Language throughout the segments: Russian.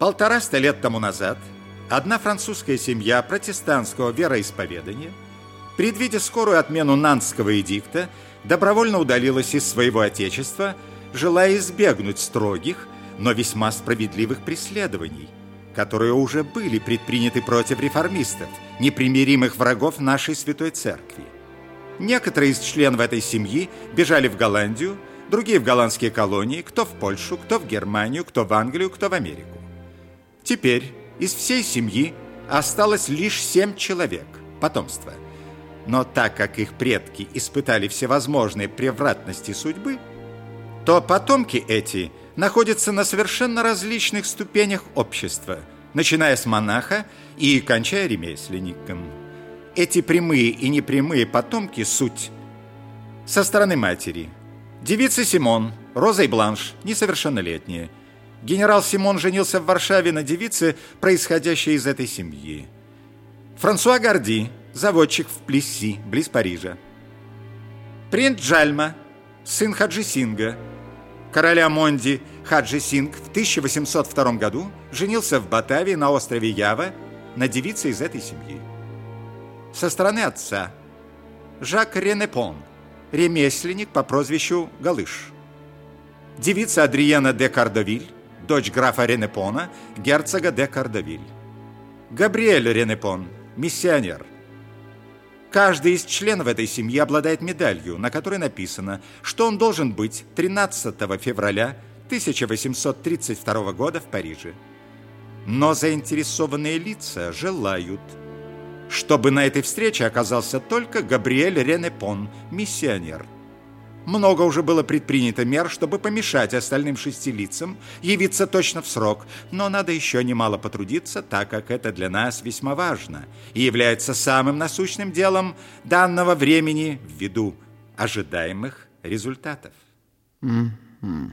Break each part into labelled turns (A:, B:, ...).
A: Полтораста лет тому назад одна французская семья протестантского вероисповедания, предвидя скорую отмену Нанского эдикта, добровольно удалилась из своего отечества, желая избегнуть строгих, но весьма справедливых преследований, которые уже были предприняты против реформистов, непримиримых врагов нашей Святой Церкви. Некоторые из членов этой семьи бежали в Голландию, другие в голландские колонии, кто в Польшу, кто в Германию, кто в Англию, кто в Америку. Теперь из всей семьи осталось лишь семь человек, потомство. Но так как их предки испытали всевозможные превратности судьбы, то потомки эти находятся на совершенно различных ступенях общества, начиная с монаха и кончая ремесленником. Эти прямые и непрямые потомки – суть. Со стороны матери. Девица Симон, Роза и Бланш, несовершеннолетняя. Генерал Симон женился в Варшаве на девице, происходящей из этой семьи. Франсуа Гарди, заводчик в Плесси, близ Парижа. Принц Джальма, сын Хаджи Синга. Короля Монди Хаджи Синг в 1802 году женился в Батавии на острове Ява на девице из этой семьи. Со стороны отца Жак Ренепон, ремесленник по прозвищу Галыш. Девица Адриена де Кардовиль, дочь графа Ренепона, герцога де Кардовиль. Габриэль Ренепон, миссионер. Каждый из членов этой семьи обладает медалью, на которой написано, что он должен быть 13 февраля 1832 года в Париже. Но заинтересованные лица желают – чтобы на этой встрече оказался только Габриэль Ренепон, миссионер. Много уже было предпринято мер, чтобы помешать остальным шести лицам явиться точно в срок, но надо еще немало потрудиться, так как это для нас весьма важно и является самым насущным делом данного времени ввиду ожидаемых результатов.
B: Mm -hmm.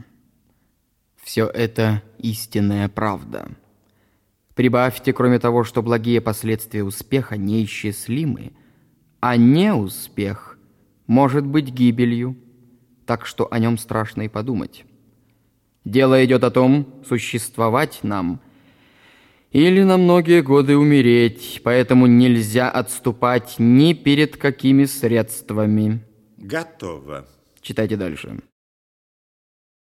B: Все это истинная правда. Прибавьте, кроме того, что благие последствия успеха неисчислимы, а неуспех может быть гибелью, так что о нем страшно и подумать. Дело идет о том, существовать нам или на многие годы умереть, поэтому нельзя отступать ни перед какими средствами.
A: Готово.
B: Читайте дальше.